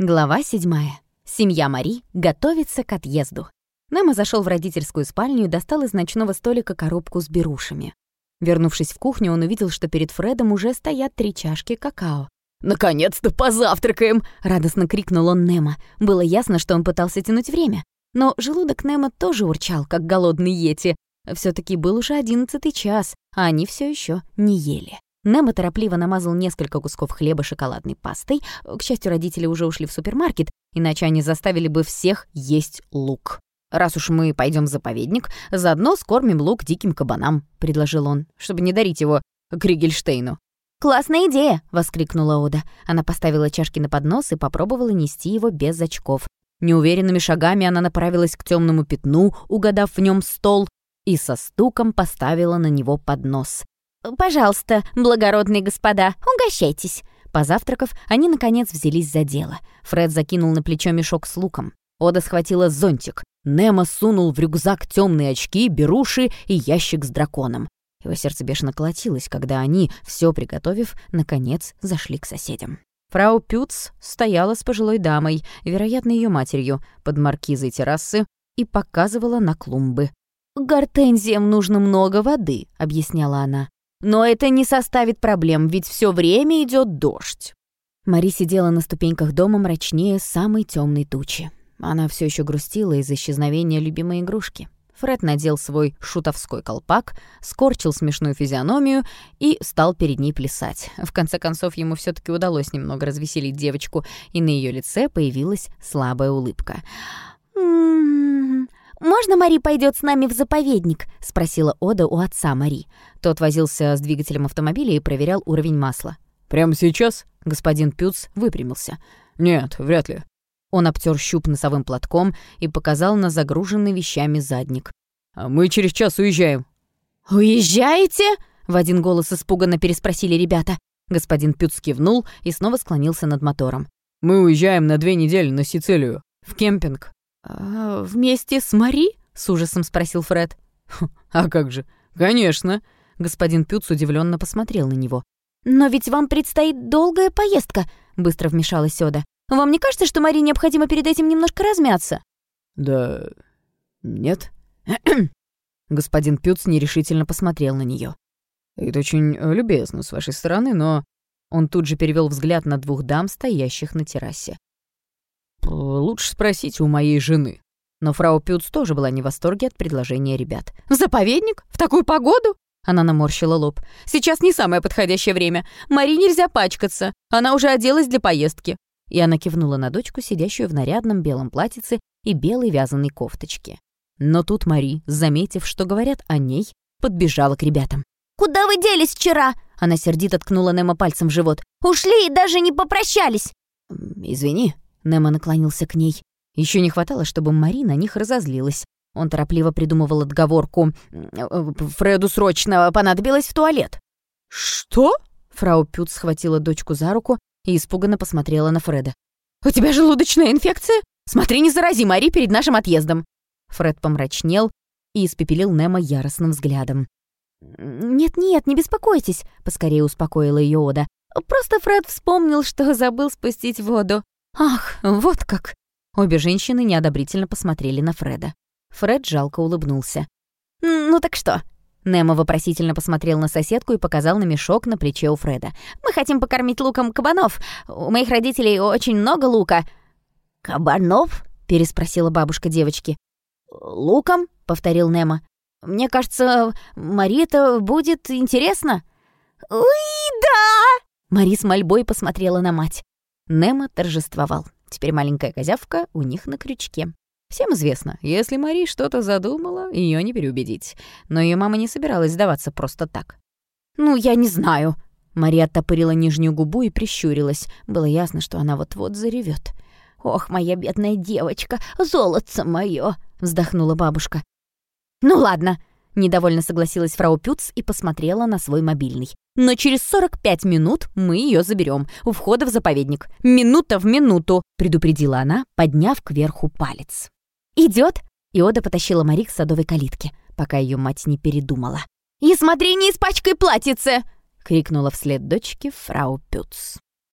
Глава седьмая. Семья Мари готовится к отъезду. Немо зашел в родительскую спальню и достал из ночного столика коробку с берушами. Вернувшись в кухню, он увидел, что перед Фредом уже стоят три чашки какао. «Наконец-то позавтракаем!» — радостно крикнул он Немо. Было ясно, что он пытался тянуть время. Но желудок Немо тоже урчал, как голодный йети. все таки был уже одиннадцатый час, а они все еще не ели. Немо торопливо намазал несколько кусков хлеба шоколадной пастой. К счастью, родители уже ушли в супермаркет, иначе они заставили бы всех есть лук. «Раз уж мы пойдем в заповедник, заодно скормим лук диким кабанам», — предложил он, чтобы не дарить его Кригельштейну. «Классная идея!» — воскликнула Ода. Она поставила чашки на поднос и попробовала нести его без очков. Неуверенными шагами она направилась к темному пятну, угадав в нем стол, и со стуком поставила на него поднос. «Пожалуйста, благородные господа, угощайтесь». Позавтракав, они, наконец, взялись за дело. Фред закинул на плечо мешок с луком. Ода схватила зонтик. Немо сунул в рюкзак темные очки, беруши и ящик с драконом. Его сердце бешено колотилось, когда они, все приготовив, наконец зашли к соседям. Фрау Пюц стояла с пожилой дамой, вероятно, ее матерью, под маркизой террасы и показывала на клумбы. «Гортензиям нужно много воды», — объясняла она. Но это не составит проблем, ведь все время идет дождь. Мари сидела на ступеньках дома мрачнее самой темной тучи. Она все еще грустила из исчезновения любимой игрушки. Фред надел свой шутовской колпак, скорчил смешную физиономию и стал перед ней плясать. В конце концов, ему все таки удалось немного развеселить девочку, и на ее лице появилась слабая улыбка. «М-м-м, «Можно Мари пойдет с нами в заповедник?» — спросила Ода у отца Мари. Тот возился с двигателем автомобиля и проверял уровень масла. «Прямо сейчас?» — господин Пюц выпрямился. «Нет, вряд ли». Он обтер щуп носовым платком и показал на загруженный вещами задник. «А мы через час уезжаем». «Уезжаете?» — в один голос испуганно переспросили ребята. Господин Пюц кивнул и снова склонился над мотором. «Мы уезжаем на две недели на Сицилию, в кемпинг». «А вместе с Мари?» — с ужасом спросил Фред. «А как же? Конечно!» Господин Пюц удивленно посмотрел на него. «Но ведь вам предстоит долгая поездка», — быстро вмешалась Сёда. «Вам не кажется, что Мари необходимо перед этим немножко размяться?» «Да... нет». Господин Пюц нерешительно посмотрел на нее. «Это очень любезно с вашей стороны, но...» Он тут же перевел взгляд на двух дам, стоящих на террасе. «Лучше спросить у моей жены». Но фрау Пюц тоже была не в восторге от предложения ребят. «В заповедник? В такую погоду?» Она наморщила лоб. «Сейчас не самое подходящее время. Мари нельзя пачкаться. Она уже оделась для поездки». И она кивнула на дочку, сидящую в нарядном белом платьице и белой вязаной кофточке. Но тут Мари, заметив, что говорят о ней, подбежала к ребятам. «Куда вы делись вчера?» Она сердито ткнула Немо пальцем в живот. «Ушли и даже не попрощались!» «Извини», Немо наклонился к ней. Еще не хватало, чтобы Мари на них разозлилась. Он торопливо придумывал отговорку. «Фреду срочно понадобилось в туалет». «Что?» Фрау Пют схватила дочку за руку и испуганно посмотрела на Фреда. «У тебя желудочная инфекция? Смотри, не зарази Мари перед нашим отъездом!» Фред помрачнел и испепелил Немо яростным взглядом. «Нет-нет, не беспокойтесь», — поскорее успокоила ее Ода. «Просто Фред вспомнил, что забыл спустить воду. «Ах, вот как!» Обе женщины неодобрительно посмотрели на Фреда. Фред жалко улыбнулся. «Ну так что?» Немо вопросительно посмотрел на соседку и показал на мешок на плече у Фреда. «Мы хотим покормить луком кабанов. У моих родителей очень много лука». «Кабанов?» — переспросила бабушка девочки. «Луком?» — повторил Немо. «Мне кажется, Мари это будет интересно». «Уи, да!» Мари с мольбой посмотрела на мать. Немо торжествовал. Теперь маленькая козявка у них на крючке. Всем известно, если Мари что-то задумала, ее не переубедить. Но ее мама не собиралась сдаваться просто так. «Ну, я не знаю». Мария оттопырила нижнюю губу и прищурилась. Было ясно, что она вот-вот заревет. «Ох, моя бедная девочка, золотце моё!» — вздохнула бабушка. «Ну ладно», — недовольно согласилась фрау Пюц и посмотрела на свой мобильный. Но через 45 минут мы ее заберем у входа в заповедник. Минута в минуту», — предупредила она, подняв кверху палец. Идет. Иода потащила Мари к садовой калитке, пока ее мать не передумала. «И смотри, не испачкай платьице!» — крикнула вслед дочке фрау Пюц.